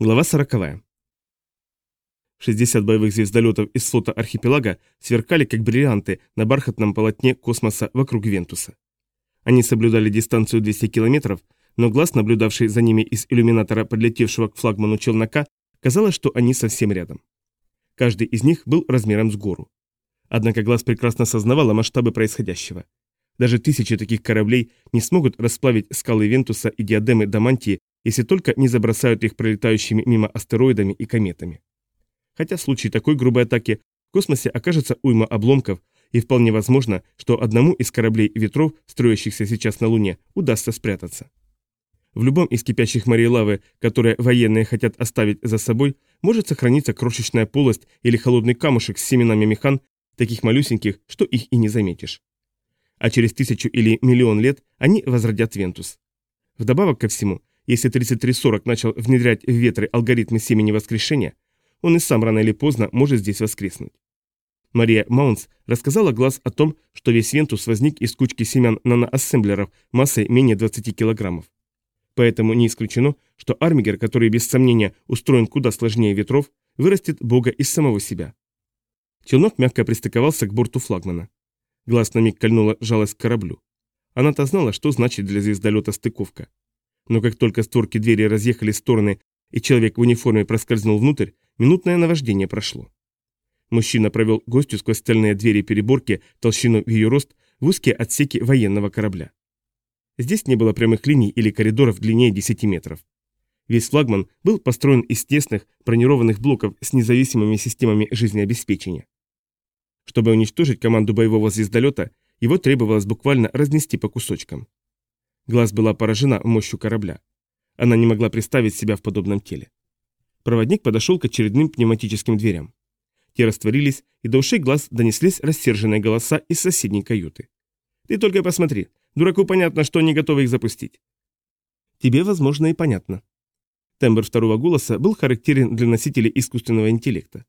Глава сороковая. 60 боевых звездолетов из флота архипелага сверкали как бриллианты на бархатном полотне космоса вокруг Вентуса. Они соблюдали дистанцию 200 километров, но глаз, наблюдавший за ними из иллюминатора подлетевшего к флагману челнока, казалось, что они совсем рядом. Каждый из них был размером с гору. Однако глаз прекрасно сознавал масштабы происходящего. Даже тысячи таких кораблей не смогут расплавить скалы Вентуса и диадемы Дамантии если только не забросают их пролетающими мимо астероидами и кометами. Хотя в случае такой грубой атаки в космосе окажется уйма обломков, и вполне возможно, что одному из кораблей ветров, строящихся сейчас на Луне, удастся спрятаться. В любом из кипящих морей лавы, которые военные хотят оставить за собой, может сохраниться крошечная полость или холодный камушек с семенами механ, таких малюсеньких, что их и не заметишь. А через тысячу или миллион лет они возродят Вентус. Вдобавок ко всему, если 3340 начал внедрять в ветры алгоритмы семени воскрешения, он и сам рано или поздно может здесь воскреснуть. Мария Маунс рассказала Глаз о том, что весь Вентус возник из кучки семян наноассемблеров массой менее 20 килограммов. Поэтому не исключено, что Армигер, который без сомнения устроен куда сложнее ветров, вырастит бога из самого себя. Челнок мягко пристыковался к борту флагмана. Глаз на миг кольнула жалость к кораблю. Она-то знала, что значит для звездолета стыковка. Но как только створки двери разъехали в стороны и человек в униформе проскользнул внутрь, минутное наваждение прошло. Мужчина провел гостю сквозь стальные двери переборки толщину в ее рост в узкие отсеки военного корабля. Здесь не было прямых линий или коридоров длиннее 10 метров. Весь флагман был построен из тесных бронированных блоков с независимыми системами жизнеобеспечения. Чтобы уничтожить команду боевого звездолета, его требовалось буквально разнести по кусочкам. Глаз была поражена мощью корабля. Она не могла представить себя в подобном теле. Проводник подошел к очередным пневматическим дверям. Те растворились, и до ушей глаз донеслись рассерженные голоса из соседней каюты. «Ты только посмотри, дураку понятно, что они готовы их запустить». «Тебе, возможно, и понятно». Тембр второго голоса был характерен для носителей искусственного интеллекта.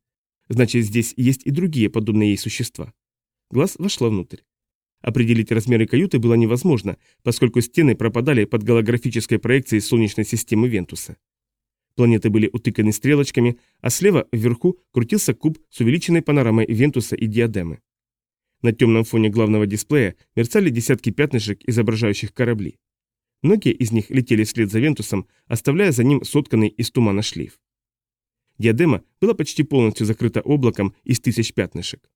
Значит, здесь есть и другие подобные ей существа. Глаз вошла внутрь. Определить размеры каюты было невозможно, поскольку стены пропадали под голографической проекцией Солнечной системы Вентуса. Планеты были утыканы стрелочками, а слева вверху крутился куб с увеличенной панорамой Вентуса и диадемы. На темном фоне главного дисплея мерцали десятки пятнышек, изображающих корабли. Многие из них летели вслед за Вентусом, оставляя за ним сотканный из тумана шлейф. Диадема была почти полностью закрыта облаком из тысяч пятнышек.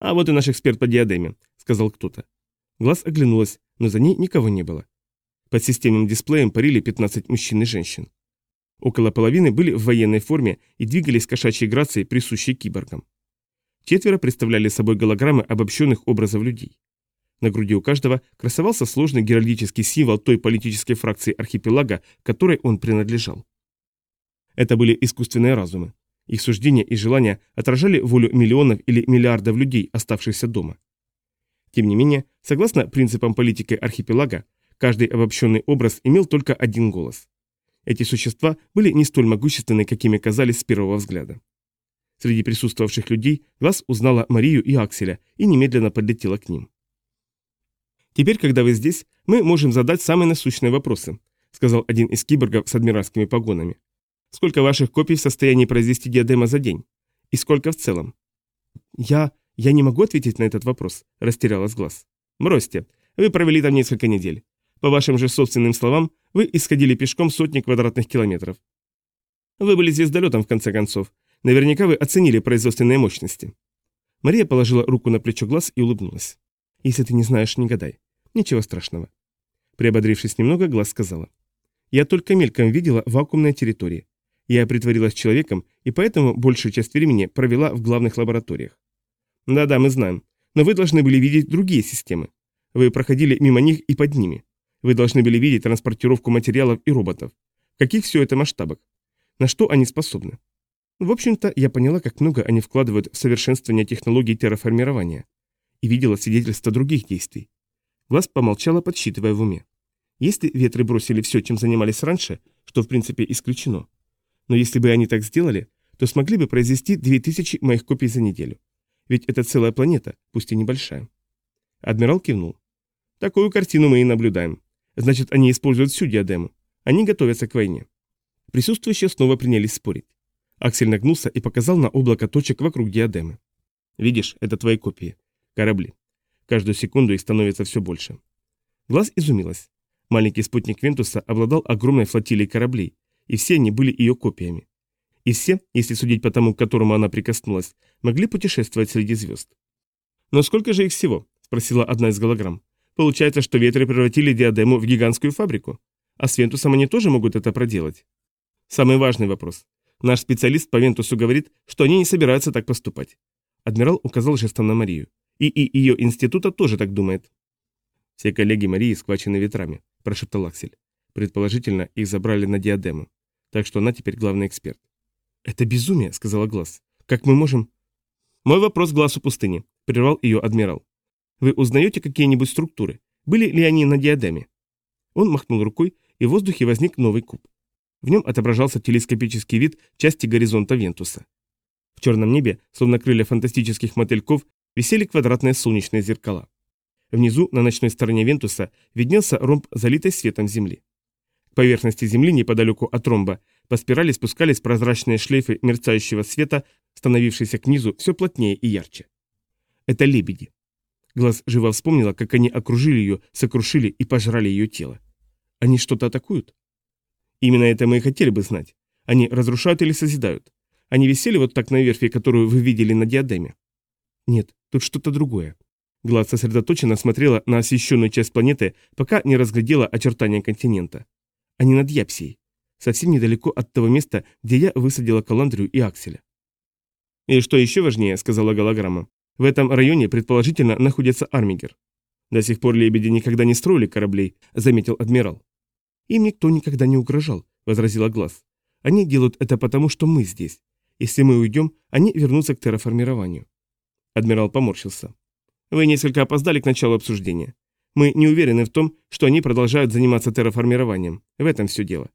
А вот и наш эксперт по диадеме сказал кто-то. Глаз оглянулась, но за ней никого не было. Под системным дисплеем парили 15 мужчин и женщин. Около половины были в военной форме и двигались кошачьей грацией, присущей киборгам. Четверо представляли собой голограммы обобщенных образов людей. На груди у каждого красовался сложный геральдический символ той политической фракции архипелага, которой он принадлежал. Это были искусственные разумы. Их суждения и желания отражали волю миллионов или миллиардов людей, оставшихся дома. Тем не менее, согласно принципам политики архипелага, каждый обобщенный образ имел только один голос. Эти существа были не столь могущественны, какими казались с первого взгляда. Среди присутствовавших людей Глаз узнала Марию и Акселя и немедленно подлетела к ним. «Теперь, когда вы здесь, мы можем задать самые насущные вопросы», сказал один из киборгов с адмиральскими погонами. «Сколько ваших копий в состоянии произвести диадема за день? И сколько в целом?» «Я...» «Я не могу ответить на этот вопрос», – растерялась глаз. «Бросьте. Вы провели там несколько недель. По вашим же собственным словам, вы исходили пешком сотни квадратных километров. Вы были звездолетом, в конце концов. Наверняка вы оценили производственные мощности». Мария положила руку на плечо глаз и улыбнулась. «Если ты не знаешь, не гадай. Ничего страшного». Приободрившись немного, глаз сказала. «Я только мельком видела вакуумные территории. Я притворилась человеком и поэтому большую часть времени провела в главных лабораториях. Да-да, мы знаем. Но вы должны были видеть другие системы. Вы проходили мимо них и под ними. Вы должны были видеть транспортировку материалов и роботов. В каких все это масштабах? На что они способны? В общем-то, я поняла, как много они вкладывают в совершенствование технологий терраформирования. И видела свидетельства других действий. Глаз помолчала, подсчитывая в уме. Если ветры бросили все, чем занимались раньше, что в принципе исключено. Но если бы они так сделали, то смогли бы произвести 2000 моих копий за неделю. Ведь это целая планета, пусть и небольшая. Адмирал кивнул. Такую картину мы и наблюдаем. Значит, они используют всю диадему. Они готовятся к войне. Присутствующие снова принялись спорить. Аксель нагнулся и показал на облако точек вокруг диадемы. «Видишь, это твои копии. Корабли. Каждую секунду их становится все больше». Глаз изумилась. Маленький спутник Вентуса обладал огромной флотилией кораблей, и все они были ее копиями. И все, если судить по тому, к которому она прикоснулась, могли путешествовать среди звезд. «Но сколько же их всего?» – спросила одна из голограмм. «Получается, что ветры превратили диадему в гигантскую фабрику? А с Вентусом они тоже могут это проделать?» «Самый важный вопрос. Наш специалист по Вентусу говорит, что они не собираются так поступать». Адмирал указал жестом на Марию. «И, и ее института тоже так думает». «Все коллеги Марии схвачены ветрами», – прошептал Аксель. Предположительно, их забрали на диадему. Так что она теперь главный эксперт. «Это безумие», — сказала Глаз. «Как мы можем...» «Мой вопрос глазу пустыни», — прервал ее адмирал. «Вы узнаете какие-нибудь структуры? Были ли они на диадеме?» Он махнул рукой, и в воздухе возник новый куб. В нем отображался телескопический вид части горизонта Вентуса. В черном небе, словно крылья фантастических мотыльков, висели квадратные солнечные зеркала. Внизу, на ночной стороне Вентуса, виднелся ромб, залитый светом Земли. К поверхности Земли, неподалеку от ромба, по спирали спускались прозрачные шлейфы мерцающего света, становившиеся к низу все плотнее и ярче. Это лебеди. Глаз живо вспомнила, как они окружили ее, сокрушили и пожрали ее тело. Они что-то атакуют? Именно это мы и хотели бы знать. Они разрушают или созидают? Они висели вот так на верфи, которую вы видели на диадеме? Нет, тут что-то другое. Глаз сосредоточенно смотрела на освещенную часть планеты, пока не разглядела очертания континента. Они над Япсией совсем недалеко от того места, где я высадила Каландрию и Акселя. «И что еще важнее», — сказала голограмма, — «в этом районе, предположительно, находится Армигер». «До сих пор лебеди никогда не строили кораблей», — заметил адмирал. «Им никто никогда не угрожал», — возразила Глаз. «Они делают это потому, что мы здесь. Если мы уйдем, они вернутся к терраформированию». Адмирал поморщился. «Вы несколько опоздали к началу обсуждения. Мы не уверены в том, что они продолжают заниматься терраформированием. В этом все дело.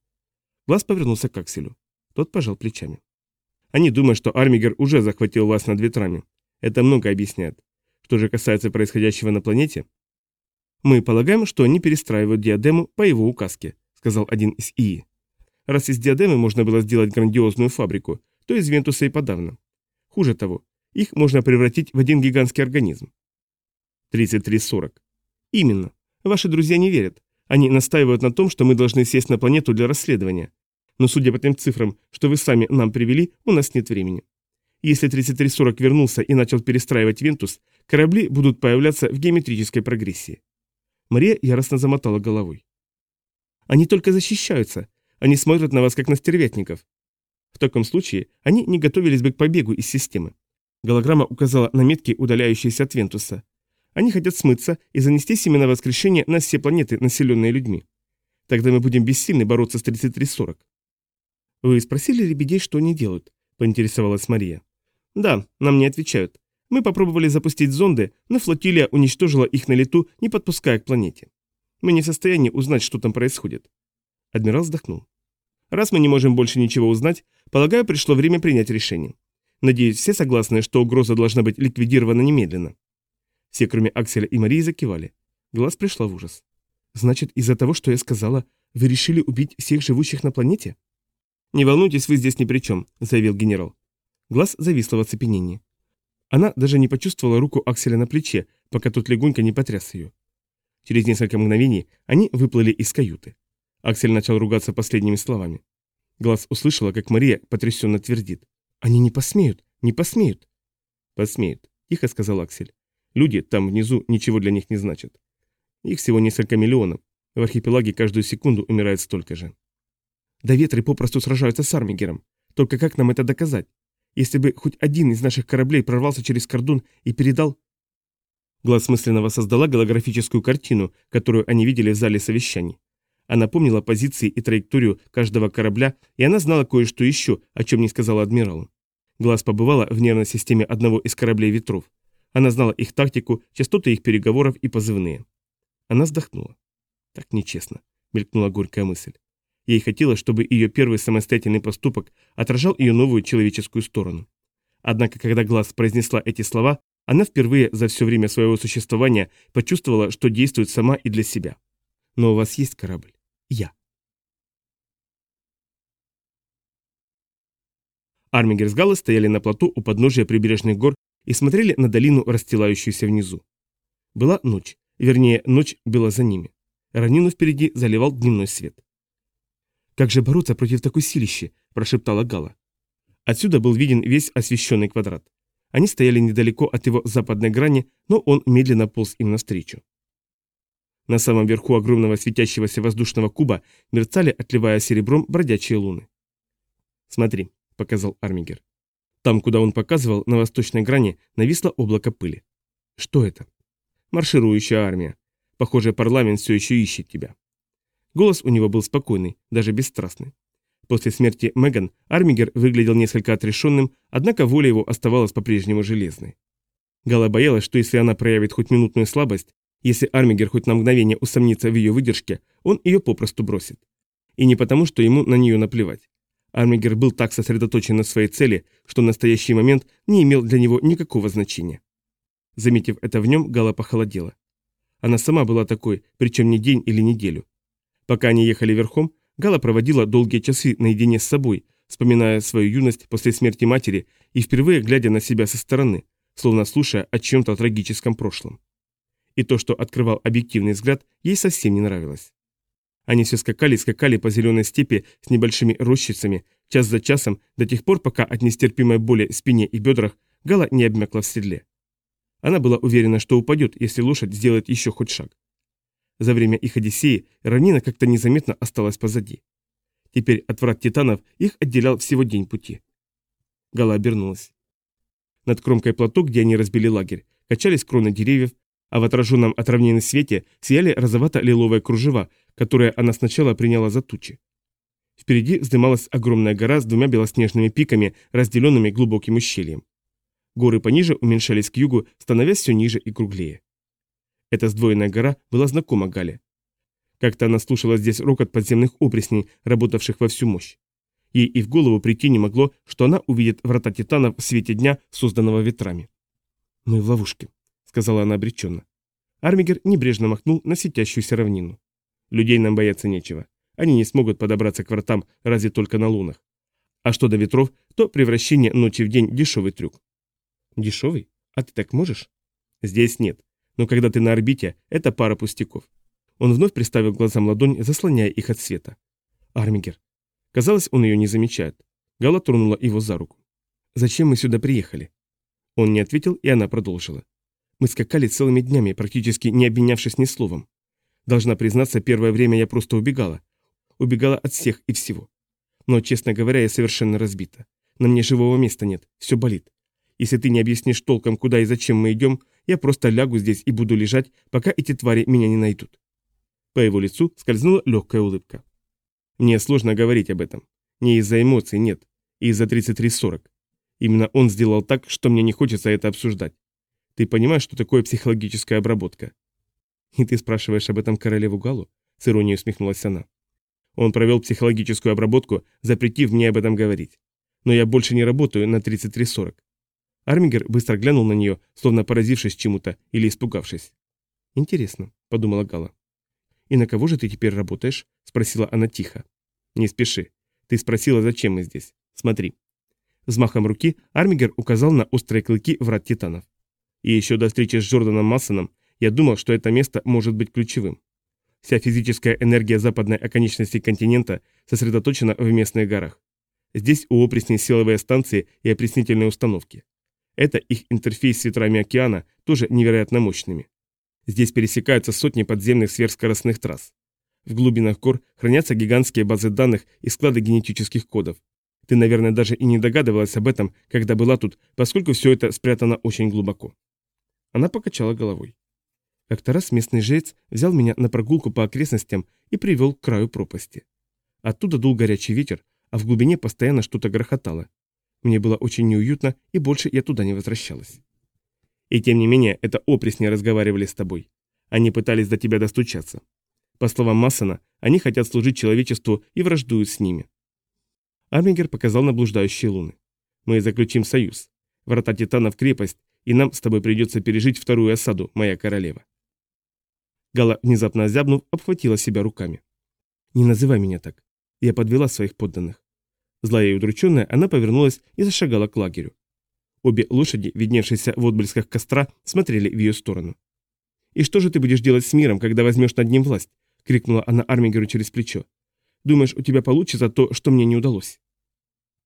Глаз повернулся к Акселю. Тот пожал плечами. Они думают, что Армигер уже захватил вас над ветрами. Это много объясняет. Что же касается происходящего на планете? Мы полагаем, что они перестраивают диадему по его указке, сказал один из ИИ. Раз из диадемы можно было сделать грандиозную фабрику, то из Вентуса и подавно. Хуже того, их можно превратить в один гигантский организм. 3340. Именно. Ваши друзья не верят. Они настаивают на том, что мы должны сесть на планету для расследования. Но судя по тем цифрам, что вы сами нам привели, у нас нет времени. Если 3340 вернулся и начал перестраивать Вентус, корабли будут появляться в геометрической прогрессии. Мария яростно замотала головой. Они только защищаются. Они смотрят на вас, как на стервятников. В таком случае они не готовились бы к побегу из системы. Голограмма указала на метки, удаляющиеся от Вентуса. Они хотят смыться и занести семена воскрешения на все планеты, населенные людьми. Тогда мы будем бессильны бороться с 3340. «Вы спросили лебедей, что они делают?» – поинтересовалась Мария. «Да, нам не отвечают. Мы попробовали запустить зонды, но флотилия уничтожила их на лету, не подпуская к планете. Мы не в состоянии узнать, что там происходит». Адмирал вздохнул. «Раз мы не можем больше ничего узнать, полагаю, пришло время принять решение. Надеюсь, все согласны, что угроза должна быть ликвидирована немедленно». Все, кроме Акселя и Марии, закивали. Глаз пришла в ужас. «Значит, из-за того, что я сказала, вы решили убить всех живущих на планете?» «Не волнуйтесь, вы здесь ни при чем», — заявил генерал. Глаз зависла в оцепенении. Она даже не почувствовала руку Акселя на плече, пока тот легонько не потряс ее. Через несколько мгновений они выплыли из каюты. Аксель начал ругаться последними словами. Глаз услышала, как Мария потрясенно твердит. «Они не посмеют, не посмеют». «Посмеют», — тихо сказал Аксель. «Люди там внизу ничего для них не значат. Их всего несколько миллионов. В архипелаге каждую секунду умирает столько же». Да ветры попросту сражаются с Армигером. Только как нам это доказать? Если бы хоть один из наших кораблей прорвался через кордон и передал... Глаз мысленного создала голографическую картину, которую они видели в зале совещаний. Она помнила позиции и траекторию каждого корабля, и она знала кое-что еще, о чем не сказала адмиралу. Глаз побывала в нервной системе одного из кораблей ветров. Она знала их тактику, частоты их переговоров и позывные. Она вздохнула. Так нечестно, мелькнула горькая мысль. Ей хотелось, чтобы ее первый самостоятельный поступок отражал ее новую человеческую сторону. Однако, когда Глаз произнесла эти слова, она впервые за все время своего существования почувствовала, что действует сама и для себя. Но у вас есть корабль. Я. Армигер стояли на плоту у подножия прибрежных гор и смотрели на долину, расстилающуюся внизу. Была ночь, вернее, ночь была за ними. Ранину впереди заливал дневной свет. «Как же бороться против такой силищи?» – прошептала Гала. Отсюда был виден весь освещенный квадрат. Они стояли недалеко от его западной грани, но он медленно полз им навстречу. На самом верху огромного светящегося воздушного куба мерцали, отливая серебром, бродячие луны. «Смотри», — показал Армигер. Там, куда он показывал, на восточной грани, нависло облако пыли. «Что это?» «Марширующая армия. Похоже, парламент все еще ищет тебя». Голос у него был спокойный, даже бесстрастный. После смерти Меган Армигер выглядел несколько отрешенным, однако воля его оставалась по-прежнему железной. Гала боялась, что если она проявит хоть минутную слабость, если Армигер хоть на мгновение усомнится в ее выдержке, он ее попросту бросит. И не потому, что ему на нее наплевать. Армигер был так сосредоточен на своей цели, что настоящий момент не имел для него никакого значения. Заметив это в нем, Гала похолодела. Она сама была такой, причем не день или неделю. Пока они ехали верхом, Гала проводила долгие часы наедине с собой, вспоминая свою юность после смерти матери и впервые глядя на себя со стороны, словно слушая о чем-то трагическом прошлом. И то, что открывал объективный взгляд, ей совсем не нравилось. Они все скакали и скакали по зеленой степи с небольшими рощицами, час за часом, до тех пор, пока от нестерпимой боли в спине и бедрах Гала не обмякла в седле. Она была уверена, что упадет, если лошадь сделает еще хоть шаг. За время их Одиссеи равнина как-то незаметно осталась позади. Теперь от врат титанов их отделял всего день пути. Гала обернулась. Над кромкой плато, где они разбили лагерь, качались кроны деревьев, а в отраженном от равнины свете сияли розовато-лиловые кружева, которые она сначала приняла за тучи. Впереди вздымалась огромная гора с двумя белоснежными пиками, разделенными глубоким ущельем. Горы пониже уменьшались к югу, становясь все ниже и круглее. Эта сдвоенная гора была знакома Гале. Как-то она слушала здесь рокот подземных опресней, работавших во всю мощь. Ей и в голову прийти не могло, что она увидит врата Титана в свете дня, созданного ветрами. «Мы в ловушке», — сказала она обреченно. Армигер небрежно махнул на светящуюся равнину. «Людей нам бояться нечего. Они не смогут подобраться к вратам разве только на лунах. А что до ветров, то превращение ночи в день – дешевый трюк». «Дешевый? А ты так можешь?» «Здесь нет. Но когда ты на орбите, это пара пустяков. Он вновь приставил глазам ладонь, заслоняя их от света. Армигер. Казалось, он ее не замечает. Гала тронула его за руку. «Зачем мы сюда приехали?» Он не ответил, и она продолжила. «Мы скакали целыми днями, практически не обменявшись ни словом. Должна признаться, первое время я просто убегала. Убегала от всех и всего. Но, честно говоря, я совершенно разбита. На мне живого места нет, все болит. Если ты не объяснишь толком, куда и зачем мы идем, я просто лягу здесь и буду лежать, пока эти твари меня не найдут». По его лицу скользнула легкая улыбка. «Мне сложно говорить об этом. Не из-за эмоций, нет. Из-за 3340. Именно он сделал так, что мне не хочется это обсуждать. Ты понимаешь, что такое психологическая обработка?» «И ты спрашиваешь об этом королеву Галу?» С иронией усмехнулась она. Он провел психологическую обработку, запретив мне об этом говорить. Но я больше не работаю на 3340. Армигер быстро глянул на нее, словно поразившись чему-то или испугавшись. «Интересно», — подумала Гала. «И на кого же ты теперь работаешь?» — спросила она тихо. «Не спеши. Ты спросила, зачем мы здесь. Смотри». Взмахом руки Армигер указал на острые клыки врат титанов. И еще до встречи с Джорданом Массоном я думал, что это место может быть ключевым. Вся физическая энергия западной оконечности континента сосредоточена в местных горах. Здесь у опресней силовые станции и опреснительные установки. Это их интерфейс с ветрами океана, тоже невероятно мощными. Здесь пересекаются сотни подземных сверхскоростных трасс. В глубинах гор хранятся гигантские базы данных и склады генетических кодов. Ты, наверное, даже и не догадывалась об этом, когда была тут, поскольку все это спрятано очень глубоко. Она покачала головой. Как-то раз местный жрец взял меня на прогулку по окрестностям и привел к краю пропасти. Оттуда дул горячий ветер, а в глубине постоянно что-то грохотало. Мне было очень неуютно, и больше я туда не возвращалась. И тем не менее, это опресни разговаривали с тобой. Они пытались до тебя достучаться. По словам Массона, они хотят служить человечеству и враждуют с ними. Армингер показал на блуждающие луны. Мы заключим союз. Врата Титана в крепость, и нам с тобой придется пережить вторую осаду, моя королева. Гала, внезапно озябнув, обхватила себя руками. «Не называй меня так. Я подвела своих подданных. Злая и удрученная, она повернулась и зашагала к лагерю. Обе лошади, видневшиеся в отблесках костра, смотрели в ее сторону. «И что же ты будешь делать с миром, когда возьмешь над ним власть?» — крикнула она Армигеру через плечо. «Думаешь, у тебя получится то, что мне не удалось?»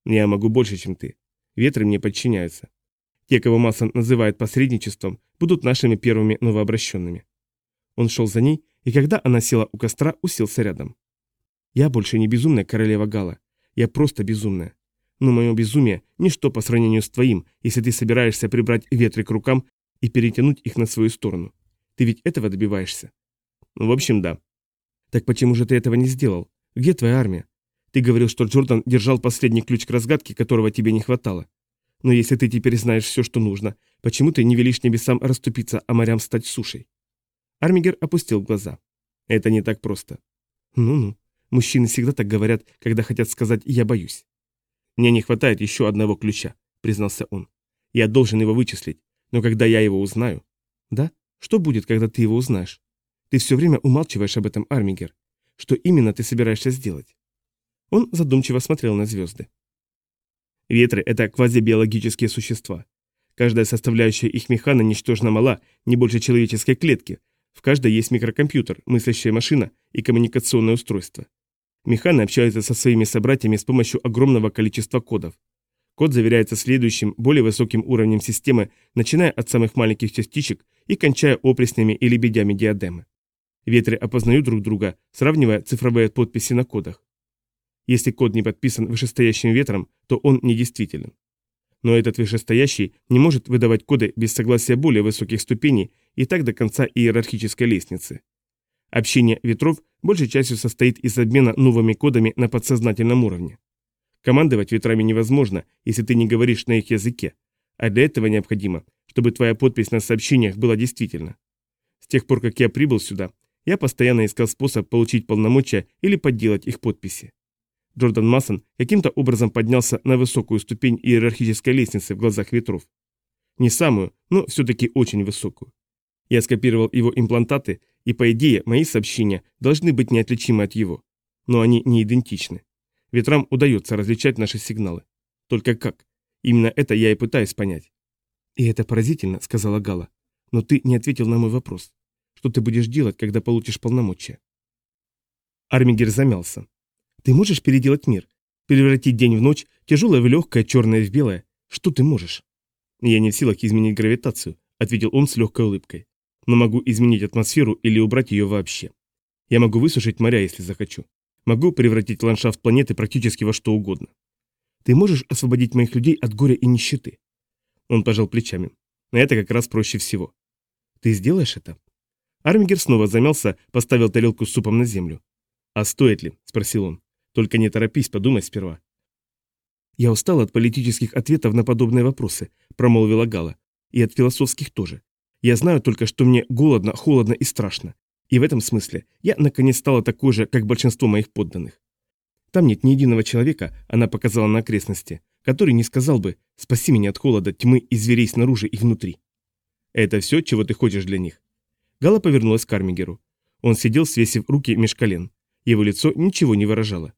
«Я могу больше, чем ты. Ветры мне подчиняются. Те, кого Массон называет посредничеством, будут нашими первыми новообращенными». Он шел за ней, и когда она села у костра, уселся рядом. «Я больше не безумная королева Гала. Я просто безумная. Но мое безумие – ничто по сравнению с твоим, если ты собираешься прибрать ветры к рукам и перетянуть их на свою сторону. Ты ведь этого добиваешься?» «В общем, да». «Так почему же ты этого не сделал? Где твоя армия? Ты говорил, что Джордан держал последний ключ к разгадке, которого тебе не хватало. Но если ты теперь знаешь все, что нужно, почему ты не велишь небесам расступиться, а морям стать сушей?» Армигер опустил глаза. «Это не так просто». «Ну-ну, мужчины всегда так говорят, когда хотят сказать «я боюсь». «Мне не хватает еще одного ключа», — признался он. «Я должен его вычислить, но когда я его узнаю...» «Да? Что будет, когда ты его узнаешь? Ты все время умалчиваешь об этом, Армигер. Что именно ты собираешься сделать?» Он задумчиво смотрел на звезды. Ветры — это квазибиологические существа. Каждая составляющая их механа ничтожно мала, не больше человеческой клетки. В каждой есть микрокомпьютер, мыслящая машина и коммуникационное устройство. Механы общаются со своими собратьями с помощью огромного количества кодов. Код заверяется следующим, более высоким уровнем системы, начиная от самых маленьких частичек и кончая опреснями и лебедями диадемы. Ветры опознают друг друга, сравнивая цифровые подписи на кодах. Если код не подписан вышестоящим ветром, то он недействителен. Но этот вышестоящий не может выдавать коды без согласия более высоких ступеней и так до конца иерархической лестницы. Общение ветров большей частью состоит из обмена новыми кодами на подсознательном уровне. Командовать ветрами невозможно, если ты не говоришь на их языке, а для этого необходимо, чтобы твоя подпись на сообщениях была действительна. С тех пор, как я прибыл сюда, я постоянно искал способ получить полномочия или подделать их подписи. Джордан Массон каким-то образом поднялся на высокую ступень иерархической лестницы в глазах ветров. Не самую, но все-таки очень высокую. Я скопировал его имплантаты, и по идее мои сообщения должны быть неотличимы от его. Но они не идентичны. Ветрам удается различать наши сигналы. Только как? Именно это я и пытаюсь понять. «И это поразительно», — сказала Гала. «Но ты не ответил на мой вопрос. Что ты будешь делать, когда получишь полномочия?» Армигер замялся. Ты можешь переделать мир? Превратить день в ночь, тяжелое в легкое, черное в белое? Что ты можешь? Я не в силах изменить гравитацию, ответил он с легкой улыбкой. Но могу изменить атмосферу или убрать ее вообще. Я могу высушить моря, если захочу. Могу превратить ландшафт планеты практически во что угодно. Ты можешь освободить моих людей от горя и нищеты? Он пожал плечами. Но это как раз проще всего. Ты сделаешь это? Армигер снова замялся, поставил тарелку с супом на землю. «А стоит ли?» – спросил он. Только не торопись, подумай сперва. Я устал от политических ответов на подобные вопросы, промолвила Гала. И от философских тоже. Я знаю только, что мне голодно, холодно и страшно. И в этом смысле я наконец стала такой же, как большинство моих подданных. Там нет ни единого человека, она показала на окрестности, который не сказал бы «спаси меня от холода, тьмы и зверей снаружи и внутри». Это все, чего ты хочешь для них. Гала повернулась к Армигеру. Он сидел, свесив руки меж колен. Его лицо ничего не выражало.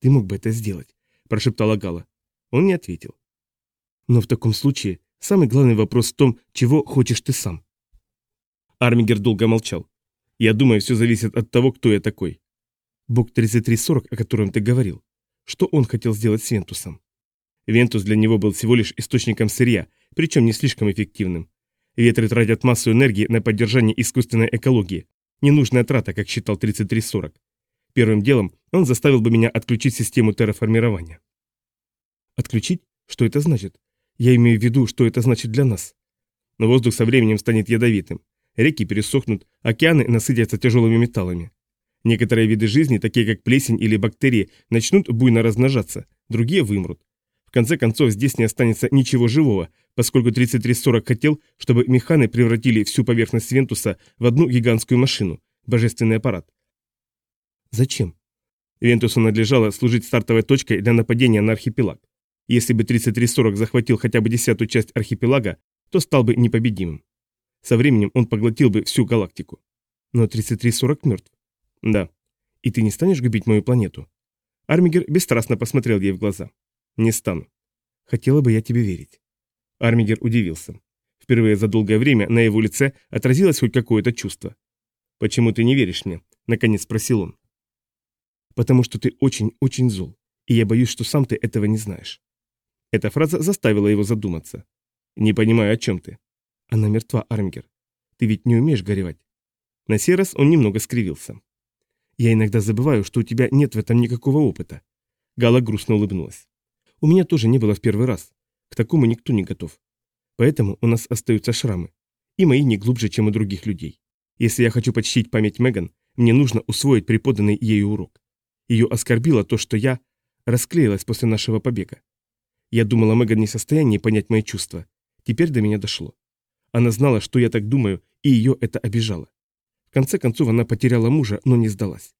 «Ты мог бы это сделать», – прошептала Гала. Он не ответил. «Но в таком случае самый главный вопрос в том, чего хочешь ты сам». Армигер долго молчал. «Я думаю, все зависит от того, кто я такой. Бог 3340, о котором ты говорил. Что он хотел сделать с Вентусом?» Вентус для него был всего лишь источником сырья, причем не слишком эффективным. Ветры тратят массу энергии на поддержание искусственной экологии. Ненужная трата, как считал 3340. Первым делом он заставил бы меня отключить систему терраформирования. Отключить? Что это значит? Я имею в виду, что это значит для нас. Но воздух со временем станет ядовитым. Реки пересохнут, океаны насытятся тяжелыми металлами. Некоторые виды жизни, такие как плесень или бактерии, начнут буйно размножаться, другие вымрут. В конце концов, здесь не останется ничего живого, поскольку 3340 хотел, чтобы механы превратили всю поверхность Вентуса в одну гигантскую машину, божественный аппарат, Зачем? Вентусу надлежало служить стартовой точкой для нападения на архипелаг. Если бы 3340 захватил хотя бы десятую часть архипелага, то стал бы непобедимым. Со временем он поглотил бы всю галактику. Но 3340 мертв. Да. И ты не станешь губить мою планету? Армигер бесстрастно посмотрел ей в глаза. «Не стану. Хотела бы я тебе верить». Армигер удивился. Впервые за долгое время на его лице отразилось хоть какое-то чувство. «Почему ты не веришь мне?» – наконец спросил он. «Потому что ты очень-очень зол, и я боюсь, что сам ты этого не знаешь». Эта фраза заставила его задуматься. «Не понимаю, о чем ты?» «Она мертва, Армигер. Ты ведь не умеешь горевать». На сей раз он немного скривился. «Я иногда забываю, что у тебя нет в этом никакого опыта». Гала грустно улыбнулась. «У меня тоже не было в первый раз. К такому никто не готов. Поэтому у нас остаются шрамы. И мои не глубже, чем у других людей. Если я хочу почтить память Меган, мне нужно усвоить преподанный ею урок. Ее оскорбило то, что я расклеилась после нашего побега. Я думала, Меган не в состоянии понять мои чувства. Теперь до меня дошло. Она знала, что я так думаю, и ее это обижало. В конце концов, она потеряла мужа, но не сдалась.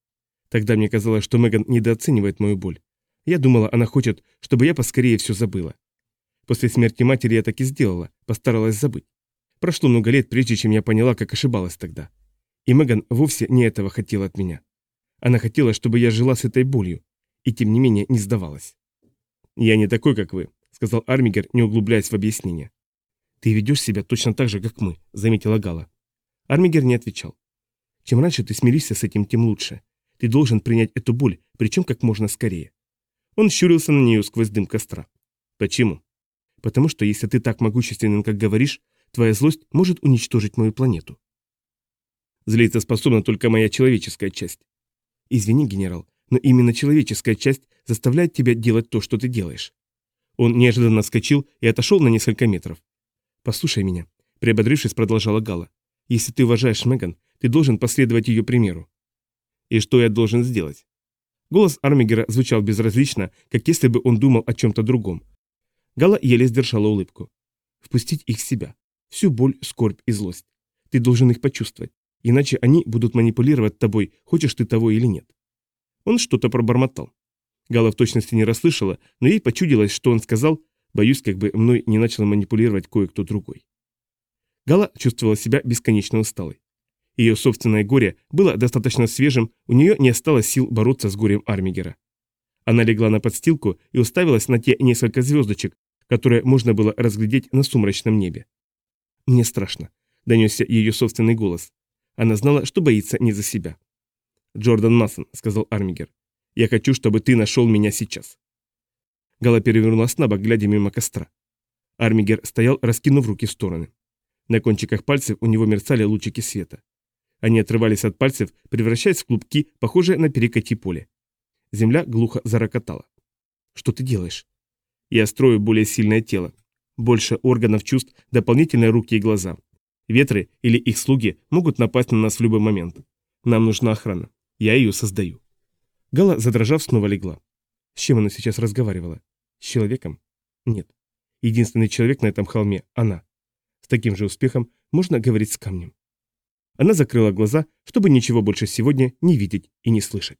Тогда мне казалось, что Меган недооценивает мою боль. Я думала, она хочет, чтобы я поскорее все забыла. После смерти матери я так и сделала, постаралась забыть. Прошло много лет, прежде чем я поняла, как ошибалась тогда. И Меган вовсе не этого хотела от меня. Она хотела, чтобы я жила с этой болью, и тем не менее не сдавалась. «Я не такой, как вы», — сказал Армигер, не углубляясь в объяснение. «Ты ведешь себя точно так же, как мы», — заметила Гала. Армигер не отвечал. «Чем раньше ты смиришься с этим, тем лучше. Ты должен принять эту боль, причем как можно скорее». Он щурился на нее сквозь дым костра. «Почему?» Потому что если ты так могущественен, как говоришь, твоя злость может уничтожить мою планету. Злиться способна только моя человеческая часть. Извини, генерал, но именно человеческая часть заставляет тебя делать то, что ты делаешь. Он неожиданно вскочил и отошел на несколько метров. «Послушай меня», — приободрившись, продолжала Гала. «Если ты уважаешь Меган, ты должен последовать ее примеру». «И что я должен сделать?» Голос Армигера звучал безразлично, как если бы он думал о чем-то другом, Гала еле сдержала улыбку. Впустить их в себя. Всю боль, скорбь и злость. Ты должен их почувствовать, иначе они будут манипулировать тобой, хочешь ты того или нет. Он что-то пробормотал. Гала в точности не расслышала, но ей почудилось, что он сказал, боюсь, как бы мной не начал манипулировать кое-кто другой. Гала чувствовала себя бесконечно усталой. Ее собственное горе было достаточно свежим, у нее не осталось сил бороться с горем Армигера. Она легла на подстилку и уставилась на те несколько звездочек, которое можно было разглядеть на сумрачном небе. «Мне страшно», — донесся ее собственный голос. Она знала, что боится не за себя. «Джордан Массон», — сказал Армигер, — «я хочу, чтобы ты нашел меня сейчас». Гала перевернулась на бок, глядя мимо костра. Армигер стоял, раскинув руки в стороны. На кончиках пальцев у него мерцали лучики света. Они отрывались от пальцев, превращаясь в клубки, похожие на перекати поле. Земля глухо зарокотала. «Что ты делаешь?» Я строю более сильное тело. Больше органов чувств, дополнительные руки и глаза. Ветры или их слуги могут напасть на нас в любой момент. Нам нужна охрана. Я ее создаю. Гала, задрожав, снова легла. С чем она сейчас разговаривала? С человеком? Нет. Единственный человек на этом холме – она. С таким же успехом можно говорить с камнем. Она закрыла глаза, чтобы ничего больше сегодня не видеть и не слышать.